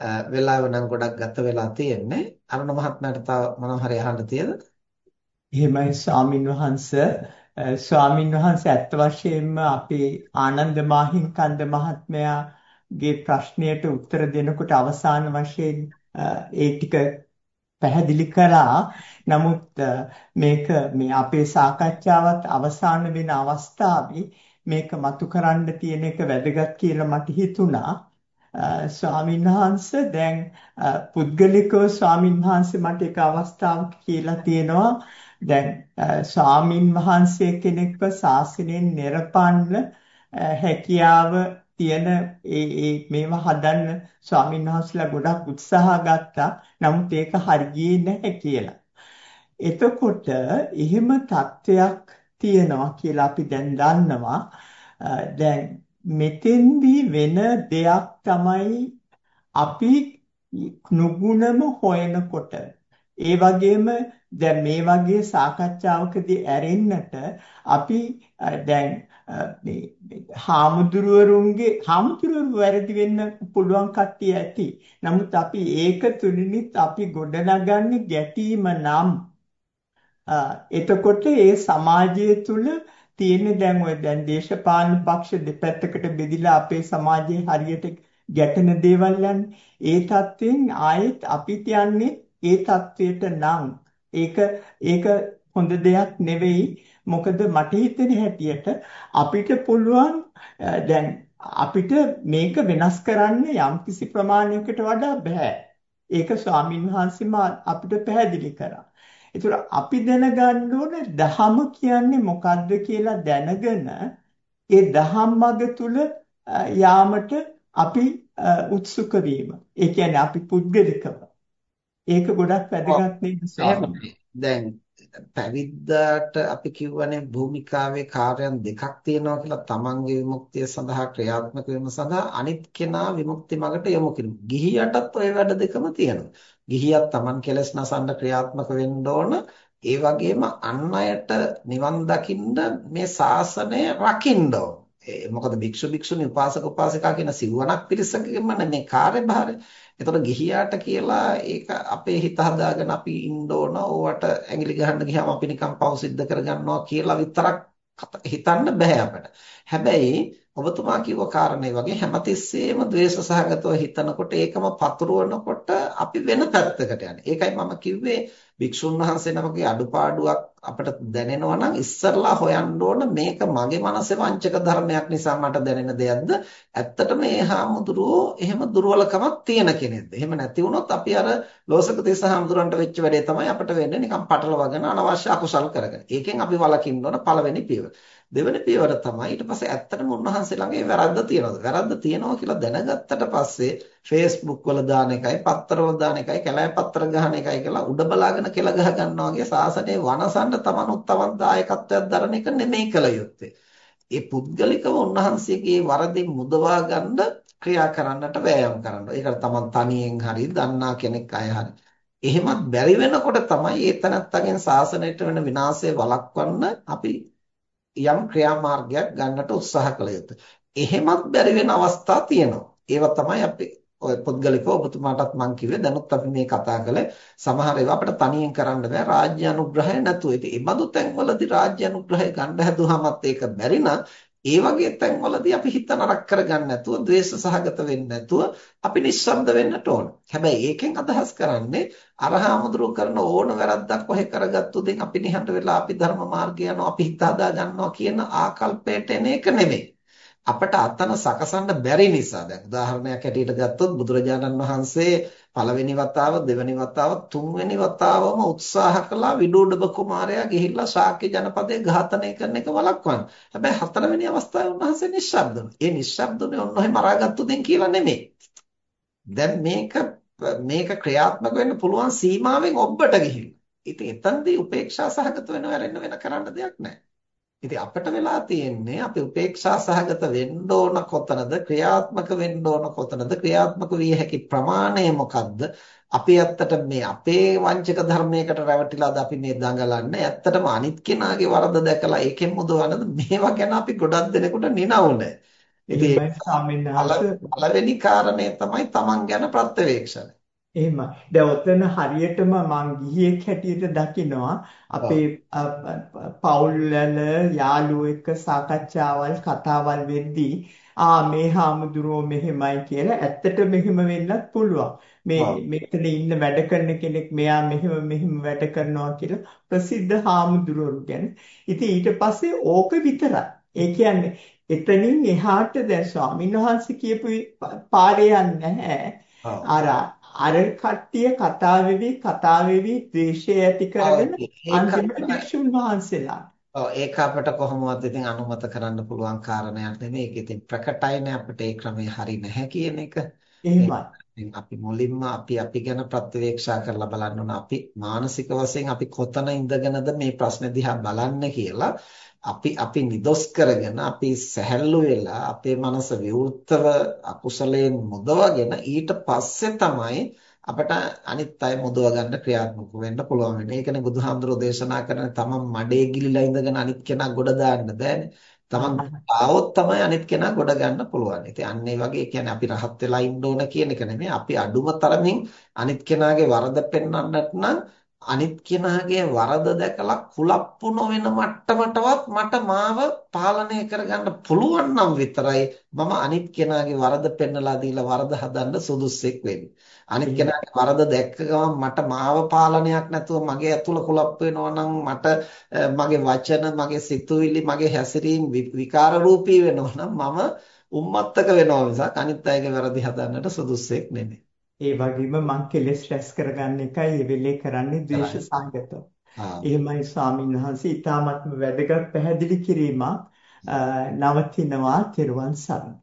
වෙලාව නම් ගොඩක් ගත වෙලා තියෙන්නේ. අරුණ මහත්මයාට තව මොනවා හරි අහන්න තියෙද? එහෙමයි ස්වාමින් වහන්සේ ස්වාමින් වහන්සේ ඇත්ත වශයෙන්ම අපේ ආනන්ද මාහිම්කන්ද මහත්මයාගේ ප්‍රශ්නයට උත්තර දෙනකොට අවසාන වශයෙන් ඒ ටික පැහැදිලි කරා. නමුත් මේක මේ අපේ සාකච්ඡාවත් අවසාන වෙන අවස්ථාවේ මේක මතු කරන්න තියෙන එක වැදගත් කියලා මට හිතුණා. ස්වාමීන් වහන්සේ දැන් පුද්ගලිකව ස්වාමීන් වහන්සේ මට එක අවස්ථාවක කියලා තියෙනවා දැන් ස්වාමින් වහන්සේ කෙනෙක්ව ශාසනයෙන් නිරපන්න හැකියාව තියෙන ඒ ඒ මේවා හදන්න ස්වාමින් වහන්සේලා ගොඩක් උත්සාහ ගත්තා. නමුත් ඒක හරියන්නේ නැහැ කියලා. එතකොට එහෙම තත්වයක් තියෙනවා කියලා අපි දැන් දන්නවා. දැන් මෙතෙන්දී වෙන දෙයක් තමයි අපි නුගුණම හොයනකොට ඒ වගේම දැන් මේ වගේ සාකච්ඡාවකදී ඇරෙන්නට අපි දැන් මේ හාමුදුරුවරුන්ගේ හාමුදුරුවරු වැරදි වෙන්න පුළුවන් කට්ටිය ඇති. නමුත් අපි ඒක තුලිනිත් අපි ගොඩනගන්නේ ගැටීම නම් එතකොට ඒ සමාජය තුල තියෙන්නේ දැන් ඔය දැන් දේශපාලන පක්ෂ දෙපැත්තකට බෙදිලා අපේ සමාජයේ හරියට ගැටෙන දේවල් ඒ தත්වෙන් ආයෙත් අපිට යන්නේ ඒ தත්වයට නම්. ඒක ඒක හොඳ දෙයක් නෙවෙයි. මොකද මට හිතෙන හැටියට අපිට පුළුවන් දැන් අපිට මේක වෙනස් කරන්න යම්කිසි ප්‍රමාණයකට වඩා බෑ. ඒක ස්වාමින් වහන්සේම අපිට පැහැදිලි කරා. ඒතර අපි දැනගන්න ඕනේ දහම කියන්නේ මොකද්ද කියලා දැනගෙන ඒ දහම් මඟ තුල යාමට අපි උත්සුක වීම. ඒ කියන්නේ අපි පුද්ගලිකව. ඒක ගොඩක් වැදගත් නේද ස්වාමීනි? දැන් පැවිද්දාට අපි කියවනේ භූමිකාවේ කාර්යයන් දෙකක් තියෙනවා කියලා තමන්ගේ විමුක්තිය සඳහා ක්‍රියාත්මක වීම සඳහා අනිත් කෙනා විමුක්ති මගට යොමු කිරීම. ගිහියටත් ওই වැඩ දෙකම තියෙනවා. ගිහියක් තමන් කෙලස් නසන්න ක්‍රියාත්මක වෙන්න ඕන. ඒ වගේම අන් අයට නිවන් දකින්න මේ ශාසනය රකින්න ඕන. මොකද භික්ෂු භික්ෂුණී උපාසක උපාසිකා කියන සිවණක් පිරිසකගෙම මේ කාර්යභාරය. එතකොට ගිහියාට කියලා ඒක අපේ හිත හදාගෙන අපි ඉන්න ඕන. ඕවට ඇඟිලි ගහන්න ගියාම අපි නිකන් පව සිද්ධ කරගන්නවා කියලා විතරක් හිතන්න බෑ අපිට. හැබැයි ඔබතුමා කිව්ව කාරණේ වගේ හැමතිස්සෙම ද්වේෂ සහගතව හිතනකොට ඒකම පතුරවනකොට අපි වෙන පැත්තකට යන්නේ. ඒකයි මම කිව්වේ භික්ෂුන් වහන්සේ නමකගේ අඩුපාඩුවක් අපිට දැනෙනවා නම් ඉස්සරලා හොයන්න ඕන මේක මගේ මනසේ වංචක ධර්මයක් නිසා මට දැනෙන දෙයක්ද? ඇත්තටම මේ හාමුදුරුවෝ එහෙම දුර්වලකමක් තියෙන කෙනෙක්ද? එහෙම නැති වුණොත් අපි අර ලෝසක තිස්ස හාමුදුරන්ට වෙච්ච වැඩේ තමයි අපිට වෙන්නේ නිකන් පටලවාගෙන අනවශ්‍ය අකුසල් කරගෙන. ඒකෙන් අපි වළකින්න ඕන පළවෙනි පියවර. දෙවෙනි පියවර තමයි ඊට පස්සේ ඇත්තටම උන්වහන්සේ ළඟ ඒ වැරද්ද තියෙනවද? වැරද්ද තියෙනවා කියලා දැනගත්තට පස්සේ Facebook වල දාන එකයි, පත්තර වල දාන එකයි, කැලෑ පත්තර ගහන එකයි කියලා උඩ බලාගෙන කෙල ගහ ගන්නවා වගේ සාසනයේ වනසන්න තමනුත් තවත් දායකත්වයක් දරන එක නෙමෙයි කළ යුත්තේ. ඒ පුද්ගලිකව උන්වහන්සේගේ වරදින් මුදවා ගන්න ක්‍රියා කරන්නට වෑයම් කරනවා. ඒකට තමන් තනියෙන් හරි දන්නා කෙනෙක් අය හරි එහෙමත් බැරි වෙනකොට තමයි ඒ තනත්තගෙන් සාසනයට වෙන විනාශය වළක්වන්න අපි යම් ක්‍රියාමාර්ගයක් ගන්නට උත්සාහ කළ යුතුයි. එහෙමත් බැරි වෙන අවස්ථා තියෙනවා. ඒවා තමයි අපි ඔය පුද්ගලිකව ඔබතුමාටත් මම කිව්වේ දැනුත් අපි මේ කතා කළේ සමහර ඒවා අපිට තනියෙන් කරන්න බෑ රාජ්‍ය අනුග්‍රහය නැතුව. ඉතින් ඒ බඳු තැන්වලදී රාජ්‍ය අනුග්‍රහය ගන්න හැදුවමත් ඒක බැරි නම් ඒ වගේ තැන්වලදී අපි හිත නරක කරගන්න නැතුව, ද්වේෂ සහගත වෙන්නේ නැතුව අපි නිශ්ශබ්ද වෙන්නට ඕන. හැබැයි ඒකෙන් අදහස් කරන්නේ අරහාමුදුරුව කරන ඕන වැරද්දක් කොහෙ කරගත්තු දෙන් අපි නිහඬ වෙලා අපි ධර්ම මාර්ගය යනවා, අපි හිත හදා ගන්නවා කියන ආකල්පයට එන එක නෙමෙයි. අපට අතන සකසන්න බැරි නිසා දැන් උදාහරණයක් ඇටියට ගත්තොත් බුදුරජාණන් වහන්සේ පළවෙනි වතාව දෙවෙනි වතාව තුන්වෙනි වතාවම උත්සාහ කළා විදුඩබ කුමාරයා ගිහිල්ලා ශාක්‍ය ජනපදයේ ඝාතනය කරන එක වළක්වන්න. හැබැයි හතරවෙනි අවස්ථාවේ උන්වහන්සේ නිශ්ශබ්ද වුණා. ඒ නිශ්ශබ්දුනේ ඔන්නෝයි මරාගත්තු දෙන් කියලා නෙමෙයි. දැන් මේක මේක ක්‍රියාත්මක වෙන්න පුළුවන් සීමාවෙන් ඔබට ගිහිල්ලා. ඉතින් එතනදී උපේක්ෂා සහගත වෙනව වෙන වෙන කරන්න දෙයක් නැහැ. ඉතින් අපිට වෙලා තියෙන්නේ අපි උපේක්ෂා සහගත වෙන්න ඕන කොතනද ක්‍රියාත්මක වෙන්න ඕන කොතනද? ක්‍රියාත්මක විය හැකි ප්‍රමාණය මොකක්ද අපි ඇත්තට මේ අපේ වංචක ධර්මයකට රැවටිලාද අපි මේ දඟලන්නේ? ඇත්තටම අනිත් කෙනාගේ වරද දැකලා ඒකෙන් මුදවනද මේවා ගැන අපි ගොඩක් දෙනෙකුට නිනවුනේ ඉතින් පළවෙනි කාරණය තමයි Taman ගැන ප්‍රත්‍යවේක්ෂණය. එහෙමයි. දැන් ඔතන හරියටම මං ගිහියෙක් හැටියට දකිනවා අපේ පවුල් වල යාළුවෝ එක්ක සාකච්ඡාවල් කතාවල් වෙද්දී ආ මේ හාමුදුරුවෝ මෙහෙමයි කියලා ඇත්තට මෙහෙම වෙන්නත් පුළුවන්. මේ මෙතන ඉන්න වැඩ කරන කෙනෙක් මෙයා මෙහෙම මෙහෙම වැඩ කරනවා කියලා ප්‍රසිද්ධ හාමුදුරුවෝ ගැන. ඉතින් ඊට පස්සේ ඕක විතරයි. ඒ කියන්නේ එතනින් එහාට දැන් ස්වාමීන් වහන්සේ කියපු පාරේ යන්නේ නැහැ. අර අර කට්ටිය කතා වෙවි කතා වෙවි ද්වේෂය ඇති කරගෙන අන්තිමට භික්ෂුන් වහන්සේලා ඔව් ඒක අපිට කොහොමවත් ඉතින් අනුමත කරන්න පුළුවන් කාරණයක් නෙමෙයි. ඒක ඉතින් ප්‍රකටයිනේ අපිට ඒ ක්‍රමය හරි නැහැ කියන එක. එහෙමයි. අපි මුලින්ම අපි අපි ගැන ප්‍රත්‍යවේක්ෂා කරලා බලන්න ඕන. අපි මානසික වශයෙන් අපි කොතන ඉඳගෙනද මේ ප්‍රශ්නේ දිහා බලන්නේ කියලා අපි අපි නිදොස් කරගෙන අපි සැහැල්ලු වෙලා අපේ මනස විවෘතව අකුසලයෙන් මුදවගෙන ඊට පස්සේ තමයි අපට අනිත් අය මුදව ගන්න ක්‍රියාත්මක වෙන්න පුළුවන් වෙන්නේ. ඒකනේ බුදුහාමුදුරෝ දේශනා කරන්නේ තමන් මඩේ ගිලිලා ඉඳගෙන අනිත් කෙනා ගොඩ දාන්න බෑනේ. තමන් ආවොත් තමයි අනිත් කෙනා ගොඩ ගන්න පුළුවන්. ඉතින් අන්න ඒ වගේ කියන්නේ අපි රහත් වෙලා ඉන්න ඕන කියන එක නෙමෙයි. අපි අඩුම තරමින් අනිත් කෙනාගේ වරද පෙන්වන්නට නම් අනිත් කෙනාගේ වරද දැකලා කුලප්පු නොවන මට්ටමටවත් මට මාව පාලනය කරගන්න පුළුවන් නම් විතරයි මම අනිත් කෙනාගේ වරද පෙන්නලා දීලා වරද හදන්න සුදුස්සෙක් වෙන්නේ. අනිත් කෙනාගේ වරද දැක්ක ගමන් මට මාව පාලනයක් නැතුව මගේ ඇතුළ කුලප්පු වෙනවා නම් මට මගේ වචන, මගේ සිතුවිලි, මගේ හැසිරීම් විකාර රූපී වෙනවා නම් මම උම්මත්තක වෙනවා මිසක් අනිත් අයගේ වැරදි හදන්නට සුදුස්සෙක් නෙමෙයි. ඒ වගේම මං කෙලෙස් රැස් කරගන්න එකයි ඒ වෙලේ කරන්නේ ද්වේෂ සංගතව. එහෙමයි ස්වාමීන් වහන්සේ ඊ타මත්ම වැදගත් පැහැදිලි කිරීමක් නවතිනවා තෙරුවන් සරණයි.